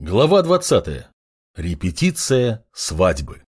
Глава 20. Репетиция свадьбы.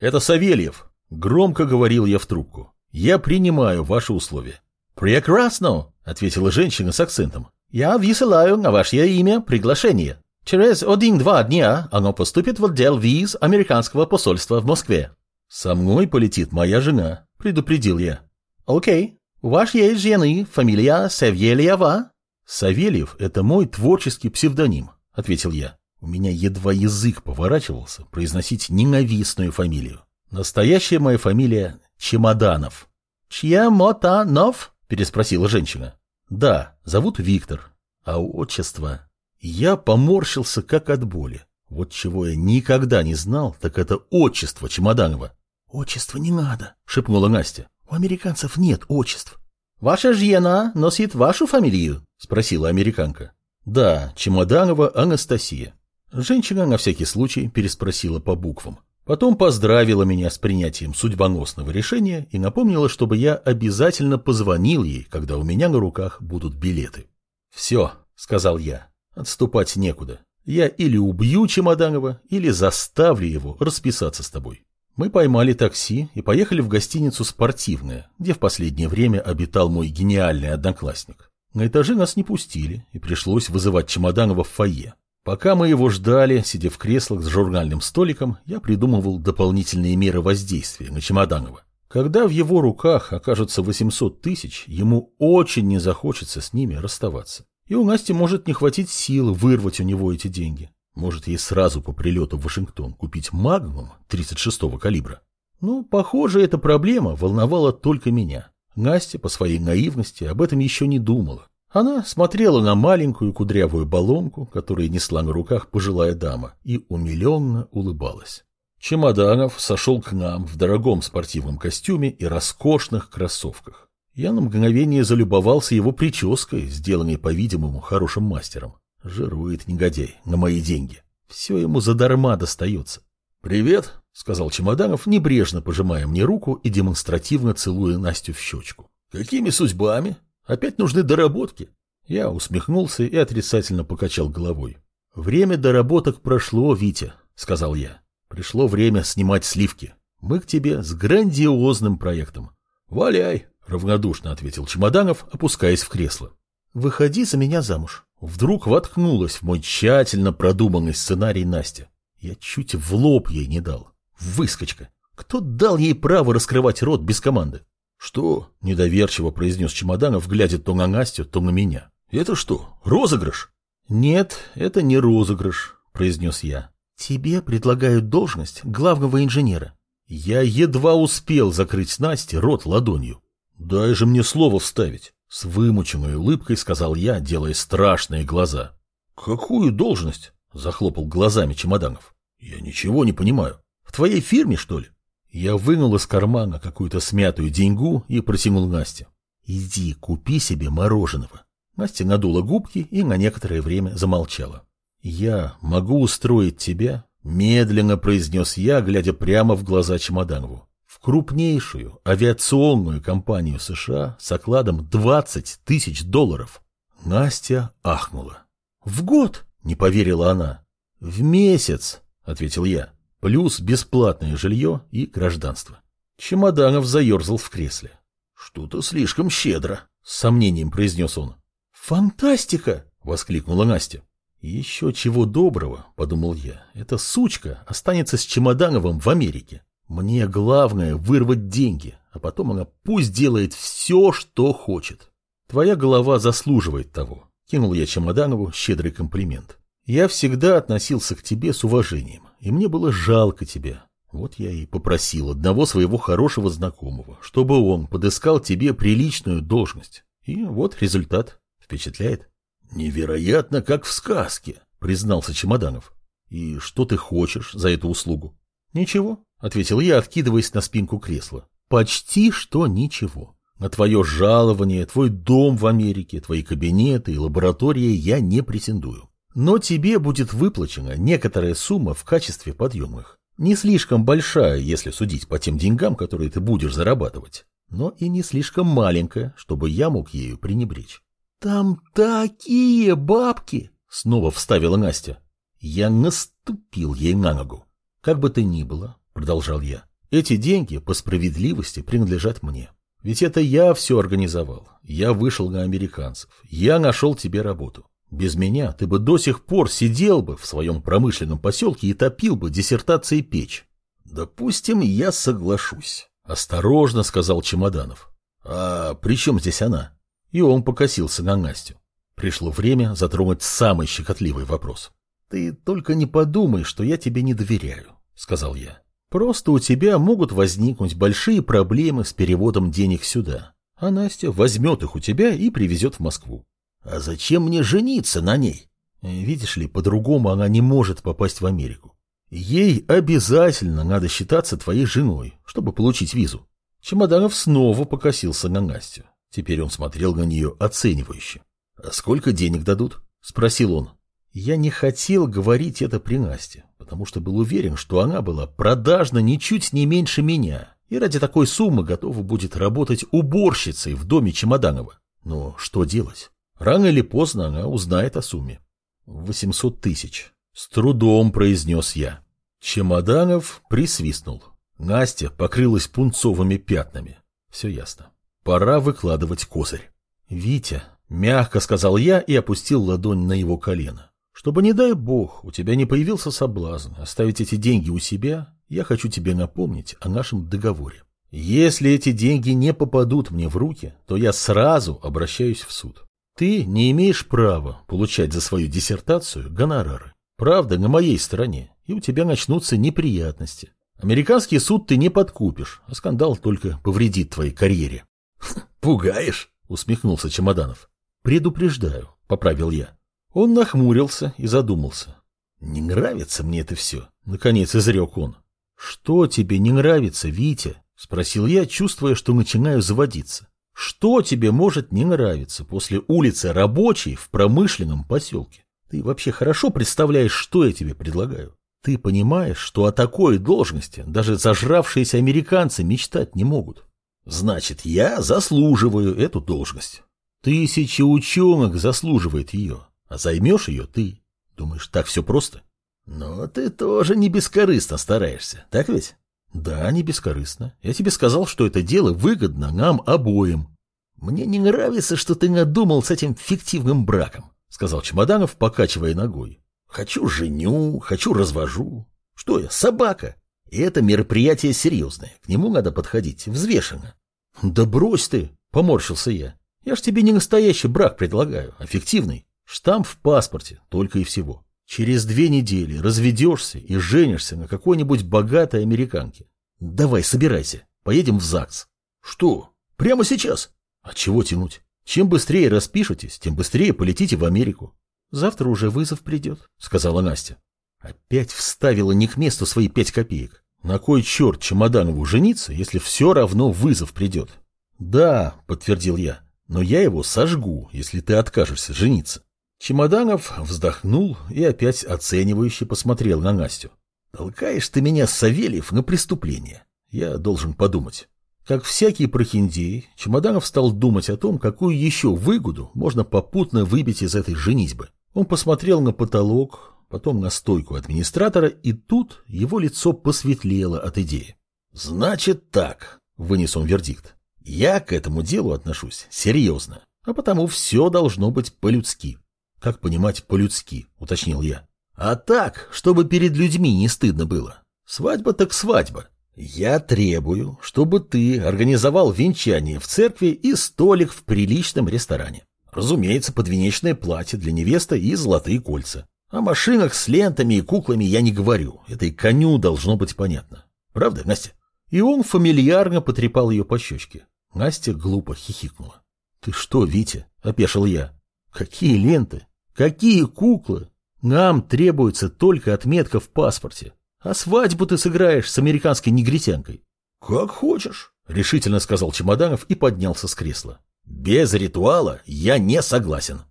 Это Савельев. Громко говорил я в трубку. Я принимаю ваши условия. Прекрасно, ответила женщина с акцентом. Я высылаю на ваше имя приглашение. Через один-два дня оно поступит в отдел виз американского посольства в Москве. Со мной полетит моя жена, предупредил я. Окей. У есть жены, фамилия Савельева? Савельев – это мой творческий псевдоним. — ответил я. У меня едва язык поворачивался произносить ненавистную фамилию. Настоящая моя фамилия — Чемоданов. «Чемотанов?» — переспросила женщина. «Да, зовут Виктор. А отчество...» Я поморщился как от боли. Вот чего я никогда не знал, так это отчество Чемоданова. «Отчество не надо», — шепнула Настя. «У американцев нет отчеств». «Ваша жена носит вашу фамилию?» — спросила американка. Да, Чемоданова Анастасия. Женщина на всякий случай переспросила по буквам. Потом поздравила меня с принятием судьбоносного решения и напомнила, чтобы я обязательно позвонил ей, когда у меня на руках будут билеты. «Все», — сказал я, — «отступать некуда. Я или убью Чемоданова, или заставлю его расписаться с тобой». Мы поймали такси и поехали в гостиницу «Спортивная», где в последнее время обитал мой гениальный одноклассник. На этаже нас не пустили, и пришлось вызывать Чемоданова в фойе. Пока мы его ждали, сидя в креслах с журнальным столиком, я придумывал дополнительные меры воздействия на Чемоданова. Когда в его руках окажется 800 тысяч, ему очень не захочется с ними расставаться. И у Насти может не хватить сил вырвать у него эти деньги. Может ей сразу по прилету в Вашингтон купить магнум 36-го калибра. Но, похоже, эта проблема волновала только меня. Настя по своей наивности об этом еще не думала. Она смотрела на маленькую кудрявую баллонку, которую несла на руках пожилая дама, и умиленно улыбалась. Чемоданов сошел к нам в дорогом спортивном костюме и роскошных кроссовках. Я на мгновение залюбовался его прической, сделанной, по-видимому, хорошим мастером. Жирует негодяй на мои деньги. Все ему задарма достается. «Привет», — сказал Чемоданов, небрежно пожимая мне руку и демонстративно целуя Настю в щечку. «Какими судьбами? Опять нужны доработки?» Я усмехнулся и отрицательно покачал головой. «Время доработок прошло, Витя», — сказал я. «Пришло время снимать сливки. Мы к тебе с грандиозным проектом». «Валяй», — равнодушно ответил Чемоданов, опускаясь в кресло. «Выходи за меня замуж». Вдруг воткнулась в мой тщательно продуманный сценарий Настя. Я чуть в лоб ей не дал. Выскочка. Кто дал ей право раскрывать рот без команды? Что? Недоверчиво произнес Чемоданов, глядя то на Настю, то на меня. Это что, розыгрыш? Нет, это не розыгрыш, произнес я. Тебе предлагают должность главного инженера. Я едва успел закрыть Насте рот ладонью. Дай же мне слово вставить. С вымученной улыбкой сказал я, делая страшные глаза. Какую должность? Захлопал глазами Чемоданов. Я ничего не понимаю. Твоей фирме, что ли? Я вынул из кармана какую-то смятую деньгу и протянул Насте. Иди, купи себе мороженого. Настя надула губки и на некоторое время замолчала. Я могу устроить тебя, медленно произнес я, глядя прямо в глаза Чемоданову, в крупнейшую авиационную компанию США с окладом 20 тысяч долларов. Настя ахнула. В год, не поверила она. В месяц, — ответил я. «Плюс бесплатное жилье и гражданство». Чемоданов заерзал в кресле. «Что-то слишком щедро», — с сомнением произнес он. «Фантастика!» — воскликнула Настя. «Еще чего доброго», — подумал я, — «эта сучка останется с Чемодановым в Америке. Мне главное вырвать деньги, а потом она пусть делает все, что хочет. Твоя голова заслуживает того», — кинул я Чемоданову щедрый комплимент. Я всегда относился к тебе с уважением, и мне было жалко тебя. Вот я и попросил одного своего хорошего знакомого, чтобы он подыскал тебе приличную должность. И вот результат. Впечатляет? Невероятно, как в сказке, признался Чемоданов. И что ты хочешь за эту услугу? Ничего, ответил я, откидываясь на спинку кресла. Почти что ничего. На твое жалование, твой дом в Америке, твои кабинеты и лаборатории я не претендую. Но тебе будет выплачена некоторая сумма в качестве подъемных. Не слишком большая, если судить по тем деньгам, которые ты будешь зарабатывать, но и не слишком маленькая, чтобы я мог ею пренебречь. «Там такие бабки!» — снова вставила Настя. Я наступил ей на ногу. Как бы то ни было, продолжал я, эти деньги по справедливости принадлежат мне. Ведь это я все организовал. Я вышел на американцев. Я нашел тебе работу. Без меня ты бы до сих пор сидел бы в своем промышленном поселке и топил бы диссертации печь. Допустим, я соглашусь. Осторожно, сказал Чемоданов. А при чем здесь она? И он покосился на Настю. Пришло время затронуть самый щекотливый вопрос. Ты только не подумай, что я тебе не доверяю, сказал я. Просто у тебя могут возникнуть большие проблемы с переводом денег сюда, а Настя возьмет их у тебя и привезет в Москву. А зачем мне жениться на ней? Видишь ли, по-другому она не может попасть в Америку. Ей обязательно надо считаться твоей женой, чтобы получить визу. Чемоданов снова покосился на Настю. Теперь он смотрел на нее оценивающе. «А сколько денег дадут?» – спросил он. Я не хотел говорить это при Насте, потому что был уверен, что она была продажна ничуть не меньше меня, и ради такой суммы готова будет работать уборщицей в доме Чемоданова. Но что делать? Рано или поздно она узнает о сумме. Восемьсот тысяч. С трудом произнес я. Чемоданов присвистнул. Настя покрылась пунцовыми пятнами. Все ясно. Пора выкладывать козырь. «Витя», — мягко сказал я и опустил ладонь на его колено. Чтобы, не дай бог, у тебя не появился соблазн оставить эти деньги у себя, я хочу тебе напомнить о нашем договоре. Если эти деньги не попадут мне в руки, то я сразу обращаюсь в суд. Ты не имеешь права получать за свою диссертацию гонорары. Правда на моей стороне, и у тебя начнутся неприятности. Американский суд ты не подкупишь, а скандал только повредит твоей карьере. «Пугаешь?» — усмехнулся Чемоданов. «Предупреждаю», — поправил я. Он нахмурился и задумался. «Не нравится мне это все», — наконец изрек он. «Что тебе не нравится, Витя?» — спросил я, чувствуя, что начинаю заводиться. «Что тебе может не нравиться после улицы Рабочей в промышленном поселке? Ты вообще хорошо представляешь, что я тебе предлагаю? Ты понимаешь, что о такой должности даже зажравшиеся американцы мечтать не могут? Значит, я заслуживаю эту должность. Тысячи ученых заслуживает ее. А займешь ее ты. Думаешь, так все просто? Но ты тоже не бескорыстно стараешься, так ведь? Да, не бескорыстно. Я тебе сказал, что это дело выгодно нам обоим. Мне не нравится, что ты надумал с этим фиктивным браком, сказал Чемоданов, покачивая ногой. Хочу женю, хочу развожу. Что я, собака? И это мероприятие серьезное. К нему надо подходить взвешенно. Да брось ты, поморщился я. Я ж тебе не настоящий брак предлагаю, а фиктивный. Штамп в паспорте, только и всего. Через две недели разведешься и женишься на какой-нибудь богатой американке. Давай, собирайся, поедем в ЗАГС. Что? Прямо сейчас? А чего тянуть? Чем быстрее распишетесь, тем быстрее полетите в Америку. Завтра уже вызов придет, сказала Настя. Опять вставила не к месту свои пять копеек. На кой черт Чемоданову жениться, если все равно вызов придет? Да, подтвердил я, но я его сожгу, если ты откажешься жениться. Чемоданов вздохнул и опять оценивающе посмотрел на Настю. «Толкаешь ты меня, Савельев, на преступление. Я должен подумать». Как всякий прохиндей, Чемоданов стал думать о том, какую еще выгоду можно попутно выбить из этой женитьбы. Он посмотрел на потолок, потом на стойку администратора, и тут его лицо посветлело от идеи. «Значит так», — вынес он вердикт, — «я к этому делу отношусь серьезно, а потому все должно быть по-людски. Как понимать по-людски, уточнил я. А так, чтобы перед людьми не стыдно было. Свадьба так свадьба. Я требую, чтобы ты организовал венчание в церкви и столик в приличном ресторане. Разумеется, подвенечное платье для невесты и золотые кольца. О машинах с лентами и куклами я не говорю. Это и коню должно быть понятно. Правда, Настя? И он фамильярно потрепал ее по щечке. Настя глупо хихикнула. «Ты что, Витя?» – опешил я. «Какие ленты? Какие куклы? Нам требуется только отметка в паспорте. А свадьбу ты сыграешь с американской негритянкой. Как хочешь, решительно сказал Чемоданов и поднялся с кресла. Без ритуала я не согласен.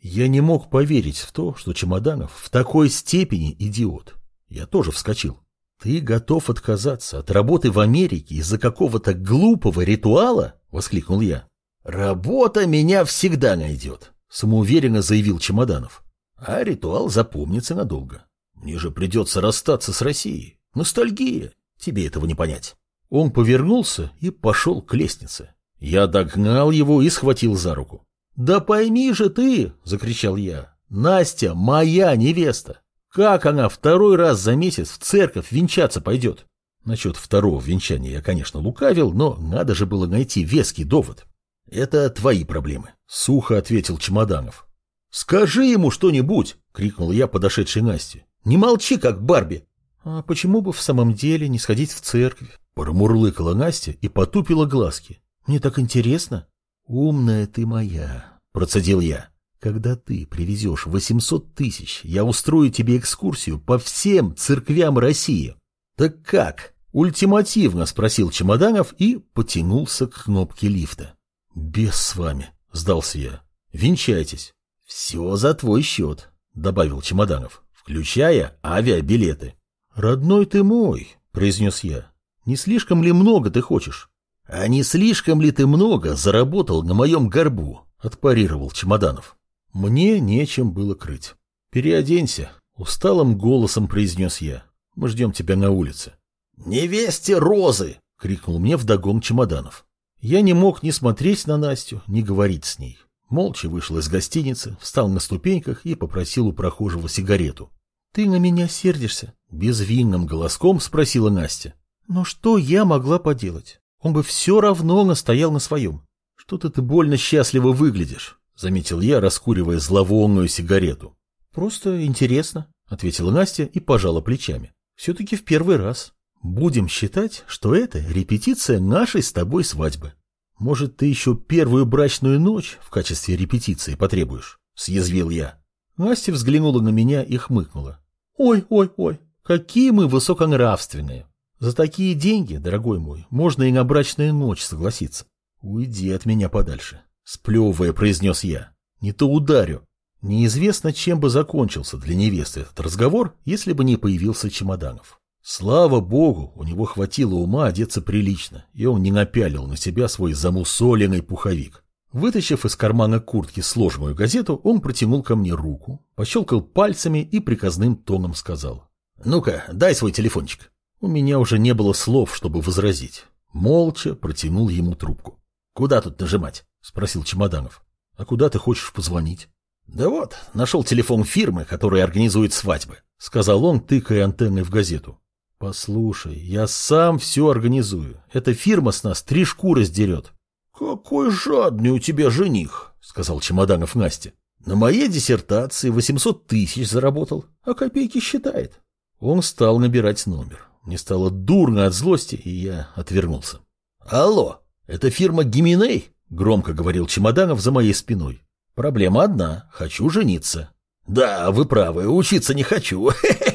Я не мог поверить в то, что Чемоданов в такой степени идиот. Я тоже вскочил. Ты готов отказаться от работы в Америке из-за какого-то глупого ритуала? Воскликнул я. Работа меня всегда найдет самоуверенно заявил Чемоданов. А ритуал запомнится надолго. Мне же придется расстаться с Россией. Ностальгия. Тебе этого не понять. Он повернулся и пошел к лестнице. Я догнал его и схватил за руку. «Да пойми же ты!» — закричал я. «Настя моя невеста! Как она второй раз за месяц в церковь венчаться пойдет?» Насчет второго венчания я, конечно, лукавил, но надо же было найти веский довод. «Это твои проблемы», — сухо ответил Чемоданов. «Скажи ему что-нибудь!» — крикнул я подошедшей Насте. «Не молчи, как Барби!» «А почему бы в самом деле не сходить в церковь?» Промурлыкала Настя и потупила глазки. Мне так интересно. Умная ты моя, процедил я. Когда ты привезешь 800 тысяч, я устрою тебе экскурсию по всем церквям России. Так как? Ультимативно спросил Чемоданов и потянулся к кнопке лифта. Без с вами, сдался я. Венчайтесь. Все за твой счет, добавил Чемоданов, включая авиабилеты. Родной ты мой, произнес я. Не слишком ли много ты хочешь? «А не слишком ли ты много заработал на моем горбу?» — отпарировал Чемоданов. Мне нечем было крыть. «Переоденься», — усталым голосом произнес я. «Мы ждем тебя на улице». «Невесте розы!» — крикнул мне вдогон Чемоданов. Я не мог ни смотреть на Настю, ни говорить с ней. Молча вышел из гостиницы, встал на ступеньках и попросил у прохожего сигарету. «Ты на меня сердишься?» — безвинным голоском спросила Настя. «Но что я могла поделать? Он бы все равно настоял на своем. Что-то ты больно счастливо выглядишь, заметил я, раскуривая зловонную сигарету. Просто интересно, ответила Настя и пожала плечами. Все-таки в первый раз. Будем считать, что это репетиция нашей с тобой свадьбы. Может, ты еще первую брачную ночь в качестве репетиции потребуешь? Съязвил я. Настя взглянула на меня и хмыкнула. Ой, ой, ой, какие мы высоконравственные. За такие деньги, дорогой мой, можно и на брачную ночь согласиться. Уйди от меня подальше. Сплевывая, произнес я. Не то ударю. Неизвестно, чем бы закончился для невесты этот разговор, если бы не появился Чемоданов. Слава богу, у него хватило ума одеться прилично, и он не напялил на себя свой замусоленный пуховик. Вытащив из кармана куртки сложную газету, он протянул ко мне руку, пощелкал пальцами и приказным тоном сказал. «Ну-ка, дай свой телефончик». У меня уже не было слов, чтобы возразить. Молча протянул ему трубку. «Куда тут нажимать?» — спросил Чемоданов. «А куда ты хочешь позвонить?» «Да вот, нашел телефон фирмы, которая организует свадьбы», — сказал он, тыкая антенной в газету. «Послушай, я сам все организую. Эта фирма с нас три шкуры сдерет». «Какой жадный у тебя жених», — сказал Чемоданов Насте. «На моей диссертации 800 тысяч заработал, а копейки считает». Он стал набирать номер. Мне стало дурно от злости, и я отвернулся. «Алло, это фирма Гименей?» — громко говорил Чемоданов за моей спиной. «Проблема одна. Хочу жениться». «Да, вы правы, учиться не хочу».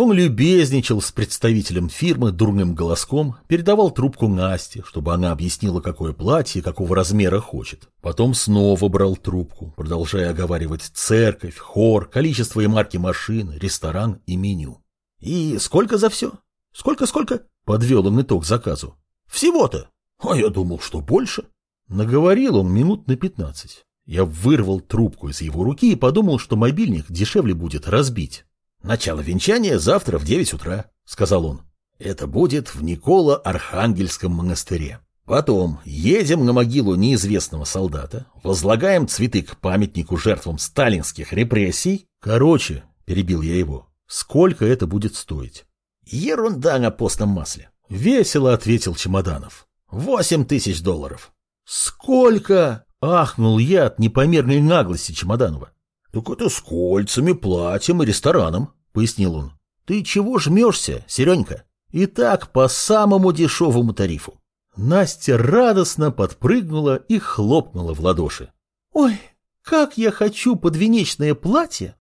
Он любезничал с представителем фирмы дурным голоском, передавал трубку Насте, чтобы она объяснила, какое платье, какого размера хочет. Потом снова брал трубку, продолжая оговаривать церковь, хор, количество и марки машин, ресторан и меню. И сколько за все? Сколько-сколько? Подвел он итог заказу. Всего-то. А я думал, что больше. Наговорил он минут на пятнадцать. Я вырвал трубку из его руки и подумал, что мобильник дешевле будет разбить. «Начало венчания завтра в девять утра», — сказал он. «Это будет в Никола-Архангельском монастыре. Потом едем на могилу неизвестного солдата, возлагаем цветы к памятнику жертвам сталинских репрессий. Короче, перебил я его, Сколько это будет стоить? Ерунда на постном масле. Весело ответил Чемоданов. Восемь тысяч долларов. Сколько? Ахнул я от непомерной наглости Чемоданова. Так это с кольцами, платьем и рестораном, пояснил он. Ты чего жмешься, Серенька? И так по самому дешевому тарифу. Настя радостно подпрыгнула и хлопнула в ладоши. Ой, как я хочу подвенечное платье